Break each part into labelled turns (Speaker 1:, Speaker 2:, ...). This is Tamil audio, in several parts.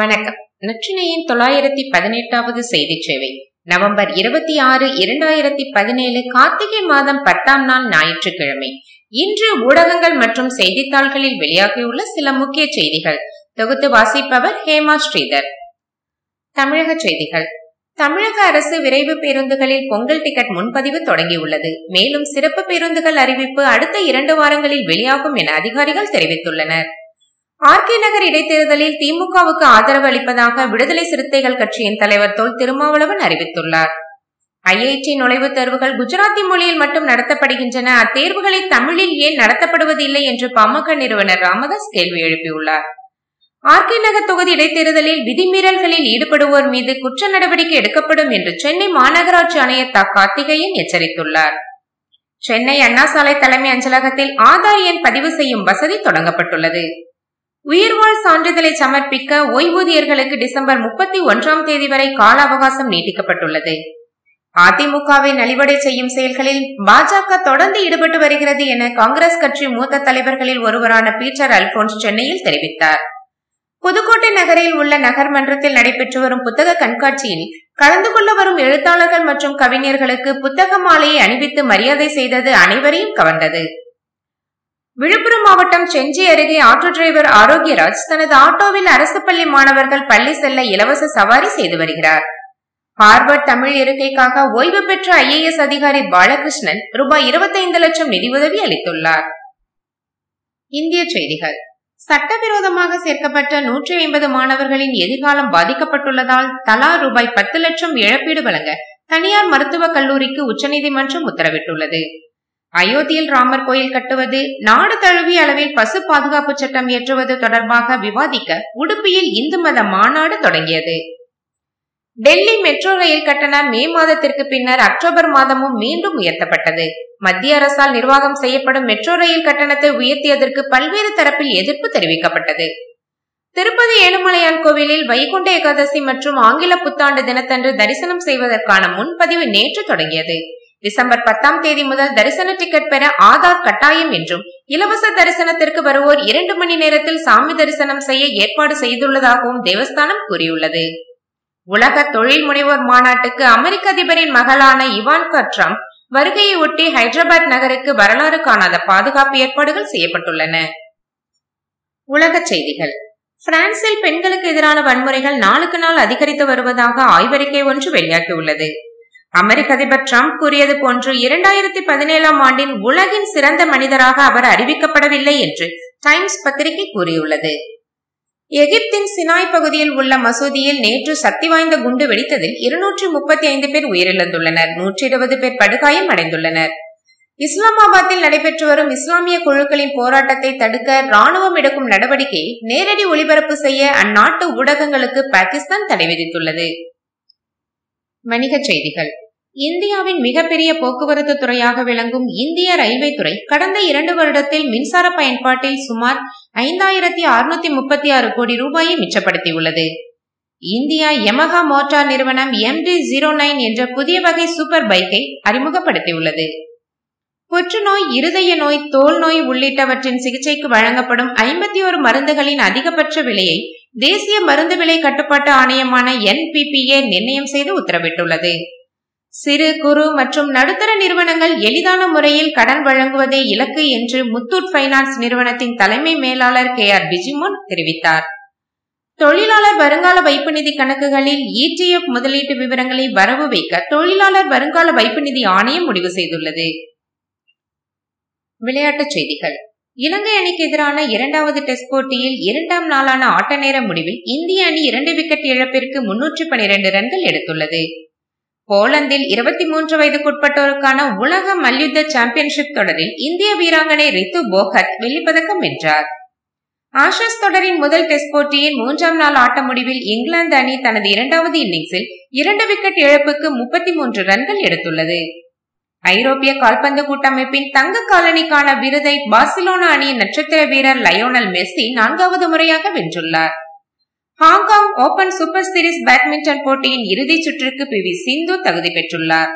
Speaker 1: வணக்கம். நற்றினையின் தொள்ளாயிரத்தி பதினெட்டாவது செய்தி சேவை. நவம்பர் இருபத்தி ஆறு இரண்டாயிரத்தி பதினேழு கார்த்திகை மாதம் பத்தாம் நாள் ஞாயிற்றுக்கிழமை. இன்று ஊடகங்கள் மற்றும் செய்தித்தாள்களில் வெளியாகியுள்ள சில முக்கிய செய்திகள். தொகுத்து வாசிப்பவர் ஹேமா ஸ்ரீதர். தமிழக செய்திகள். தமிழக அரசு விரைவு பேருந்துகளில் பொங்கல் டிக்கெட் முன்பதிவு தொடங்கியுள்ளது. மேலும் சிறப்பு பேருந்துகள் அறிவிப்பு அடுத்த இரண்டு வாரங்களில் வெளியாகும் என அதிகாரிகள் தெரிவித்துள்ளனர். ஆர்கே நகர் இடைத்தேர்தலில் திமுகவுக்கு ஆதரவு அளிப்பதாக விடுதலை சிறுத்தைகள் கட்சியின் தலைவர் தொல் திருமாவளவன் அறிவித்துள்ளார். ஐஐடி நுழைவுத் தேர்வுகள் குஜராத்தி மொழியில் மட்டும் நடத்தப்படுகின்றன. அத்தேர்வுகளை தமிழில் ஏன் நடத்தப்படுவதில்லை என்று பாமக நிறுவனர் ராமதாஸ் கேள்வி எழுப்பியுள்ளார். ஆர்கே நகர் தொகுதி இடைத்தேர்தலில் விதிமீறல்களில் ஈடுபடுவோர் மீது குற்ற நடவடிக்கை எடுக்கப்படும் என்று சென்னை மாநகராட்சி ஆணையர் தா. கார்த்திகேயன் எச்சரித்துள்ளார். சென்னை அண்ணா சாலை தலைமை அஞ்சலகத்தில் ஆதார் எண் பதிவு செய்யும் வசதி தொடங்கப்பட்டுள்ளது. உயிர்வாழ் சான்றிதழை சமர்ப்பிக்க ஓய்வூதியர்களுக்கு டிசம்பர் முப்பத்தி ஒன்றாம் தேதி வரை கால அவகாசம் நீட்டிக்கப்பட்டுள்ளது. அதிமுகவை நலிவடை செய்யும் செயல்களில் பாஜக தொடர்ந்து ஈடுபட்டு வருகிறது என காங்கிரஸ் கட்சி மூத்த தலைவர்களில் ஒருவரான பீட்டர் அல்போன்ஸ் சென்னையில் தெரிவித்தார். புதுக்கோட்டை நகரில் உள்ள நகர்மன்றத்தில் நடைபெற்று வரும் புத்தக கண்காட்சியில் கலந்து கொள்ள வரும் எழுத்தாளர்கள் மற்றும் கவிஞர்களுக்கு புத்தக மாலையை அணிவித்து மரியாதை செய்தது அனைவரையும் கவர்ந்தது. விழுப்புரம் மாவட்டம் செஞ்சி அருகே ஆட்டோ டிரைவர் ஆரோக்கியராஜ் தனது ஆட்டோவில் அரசு பள்ளி மாணவர்கள் பள்ளி செல்ல இலவச சவாரி செய்து வருகிறார். ஹார்வர்ட் தமிழ் இருக்கைக்காக ஓய்வு பெற்ற ஐஏஎஸ் அதிகாரி பாலகிருஷ்ணன் ரூபாய் இருபத்தைந்து லட்சம் நிதி உதவி அளித்துள்ளார். இந்திய செய்திகள். சட்டவிரோதமாக சேர்க்கப்பட்ட நூற்றி ஐம்பது மாணவர்களின் எதிர்காலம் பாதிக்கப்பட்டுள்ளதால் தலா ரூபாய் பத்து லட்சம் இழப்பீடு வழங்க தனியார் மருத்துவக் கல்லூரிக்கு உச்சநீதிமன்றம் உத்தரவிட்டுள்ளது. அயோத்தியில் ராமர் கோயில் கட்டுவது நாடு தழுவிய அளவில் பசு பாதுகாப்பு சட்டம் இயற்றுவது தொடர்பாக விவாதிக்க உடுப்பியில் இந்து மத மாநாடு தொடங்கியது. டெல்லி மெட்ரோ ரயில் கட்டணம் மே மாதத்திற்கு பின்னர் அக்டோபர் மாதமும் மீண்டும் உயர்த்தப்பட்டது. மத்திய அரசால் நிர்வாகம் செய்யப்படும் மெட்ரோ ரயில் கட்டணத்தை உயர்த்தியதற்கு பல்வேறு தரப்பில் எதிர்ப்பு தெரிவிக்கப்பட்டது. திருப்பதி ஏழுமலையான் கோவிலில் வைகுண்ட ஏகாதசி மற்றும் ஆங்கில புத்தாண்டு தினத்தன்று தரிசனம் செய்வதற்கான முன்பதிவு நேற்று தொடங்கியது. டிசம்பர் பத்தாம் தேதி முதல் தரிசன டிக்கெட் பெற ஆதார் கட்டாயம் என்றும் இலவச தரிசனத்திற்கு வருவோர் இரண்டு மணி நேரத்தில் சாமி தரிசனம் செய்ய ஏற்பாடு செய்துள்ளதாகவும் தேவஸ்தானம் கூறியுள்ளது. உலக தொழில் முனைவோர் மாநாட்டுக்கு அமெரிக்க அதிபரின் மகளான இவான்கா ட்ரம்ப் வருகையை ஒட்டி ஹைதராபாத் நகருக்கு வரலாறு காணாத பாதுகாப்பு ஏற்பாடுகள் செய்யப்பட்டுள்ளன. உலக செய்திகள். பிரான்சில் பெண்களுக்கு எதிரான வன்முறைகள் நாளுக்கு நாள் அதிகரித்து வருவதாக ஆய்வறிக்கை ஒன்று வெளியாகியுள்ளது. அமெரிக்க அதிபர் டிரம்ப் கூறியது போன்று இரண்டாயிரத்தி பதினேழாம் ஆண்டின் உலகின் சிறந்த மனிதராக அவர் அறிவிக்கப்படவில்லை என்று டைம்ஸ் பத்திரிகை கூறியுள்ளது. எகிப்தின் சினாய் பகுதியில் உள்ள மசூதியில் நேற்று சக்தி வாய்ந்த குண்டு வெடித்ததில் இருநூற்றி முப்பத்தி ஐந்து பேர் உயிரிழந்துள்ளனர். நூற்றி இருபது பேர் படுகாயம் அடைந்துள்ளனர். இஸ்லாமாபாத்தில் நடைபெற்று வரும் இஸ்லாமிய குழுக்களின் போராட்டத்தை தடுக்க ராணுவம் எடுக்கும் நடவடிக்கையை நேரடி ஒளிபரப்பு செய்ய அந்நாட்டு ஊடகங்களுக்கு பாகிஸ்தான் தடை விதித்துள்ளது. வணிகச் செய்திகள். இந்தியாவின் மிகப்பெரிய போக்குவரத்து துறையாக விளங்கும் இந்திய ரயில்வே துறை கடந்த இரண்டு வருடத்தில் மின்சார பயன்பாட்டில் சுமார் ஐந்தாயிரத்தி அறுநூத்தி முப்பத்தி ஆறு கோடி ரூபாயை மிச்சப்படுத்தியுள்ளது. இந்தியா யமகா மோட்டார் நிறுவனம் எம் டி ஜீரோ நைன் என்ற புதிய வகை சூப்பர் பைக்கை அறிமுகப்படுத்தியுள்ளது. புற்றுநோய் இருதய நோய் தோல் நோய் உள்ளிட்டவற்றின் சிகிச்சைக்கு வழங்கப்படும் ஐம்பத்தி ஒரு மருந்துகளின் அதிகபட்ச விலையை தேசிய மருந்து விலை கட்டுப்பாட்டு ஆணையமான என்பிபிஏ நிர்ணயம் செய்து உத்தரவிட்டுள்ளது. சிறு குறு மற்றும் நடுத்தர நிறுவனங்கள் எளிதான முறையில் கடன் வழங்குவதே இலக்கு என்று முத்தூட் பைனான்ஸ் நிறுவனத்தின் தலைமை மேலாளர் கே ஆர் பிஜிமோன் தெரிவித்தார். தொழிலாளர் வருங்கால வைப்பு நிதி கணக்குகளில் இடிஎஃப் முதலீட்டு விவரங்களை வரவு வைக்க தொழிலாளர் வருங்கால வைப்பு நிதி ஆணையம் முடிவு செய்துள்ளது. விளையாட்டுச் செய்திகள். இலங்கை அணிக்கு எதிரான இரண்டாவது டெஸ்ட் போட்டியில் இரண்டாம் நாளான ஆட்ட நேர முடிவில் இந்திய அணி இரண்டு விக்கெட் இழப்பிற்கு முன்னூற்றி பனிரெண்டு ரன்கள் எடுத்துள்ளது. போலந்தில் இருபத்தி மூன்று வயதுக்குட்பட்டோருக்கான உலக மல்யுத்த சாம்பியன்ஷிப் தொடரில் இந்திய வீராங்கனை ரித்து போகத் வெள்ளிப்பதக்கம் வென்றார். ஆஷஸ் தொடரின் முதல் டெஸ்ட் போட்டியின் மூன்றாம் நாள் ஆட்ட முடிவில் இங்கிலாந்து அணி தனது இரண்டாவது இன்னிங்ஸில் இரண்டு விக்கெட் இழப்புக்கு முப்பத்தி மூன்று ரன்கள் எடுத்துள்ளது. ஐரோப்பிய கால்பந்து கூட்டமைப்பின் தங்க காலனிக்கான விருதை பார்சிலோனா அணியின் நட்சத்திர வீரர் லயோனல் மெஸ்ஸி நான்காவது முறையாக வென்றுள்ளார். Hong Kong open super series badminton போட்டியின் இறுதிச் சுற்றுக்கு பி. வி. சிந்து தகுதி பெற்றுள்ளார்.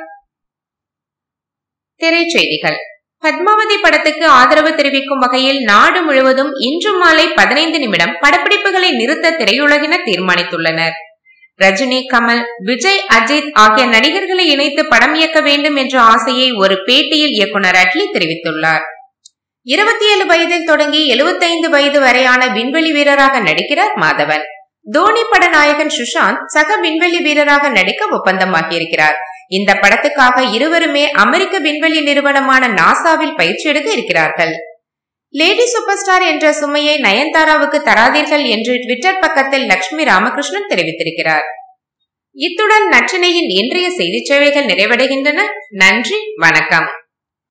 Speaker 1: திரைச்செய்திகள். பத்மாவதி படத்துக்கு ஆதரவு தெரிவிக்கும் வகையில் நாடு முழுவதும் இன்று மாலை பதினைந்து நிமிடம் படப்பிடிப்புகளை நிறுத்த திரையுலகினர் தீர்மானித்துள்ளனர். ரஜினி கமல் விஜய் அஜித் ஆகிய நடிகர்களை இணைத்து படம் இயக்க வேண்டும் என்ற ஆசையை ஒரு பேட்டியில் இயக்குனர் அட்லி தெரிவித்துள்ளார். இருபத்தி ஏழு வயதில் தொடங்கி எழுபத்தைந்து வயது வரையான விண்வெளி வீரராக நடிக்கிறார் மாதவன். தோனி பட நாயகன் சுஷாந்த் சக விண்வெளி வீரராக நடிக்க ஒப்பந்தமாகியிருக்கிறார். இந்த படத்துக்காக இருவருமே அமெரிக்க விண்வெளி நிறுவனமான நாசாவில் பயிற்சி எடுக்க இருக்கிறார்கள். லேடி சூப்பர் ஸ்டார் என்ற சுமையை நயன்தாராவுக்கு தராதீர்கள் என்று ட்விட்டர் பக்கத்தில் லட்சுமி ராமகிருஷ்ணன் தெரிவித்திருக்கிறார். இத்துடன் நற்றினையின் இன்றைய செய்தி சேவைகள் நிறைவடைகின்றன. நன்றி வணக்கம்.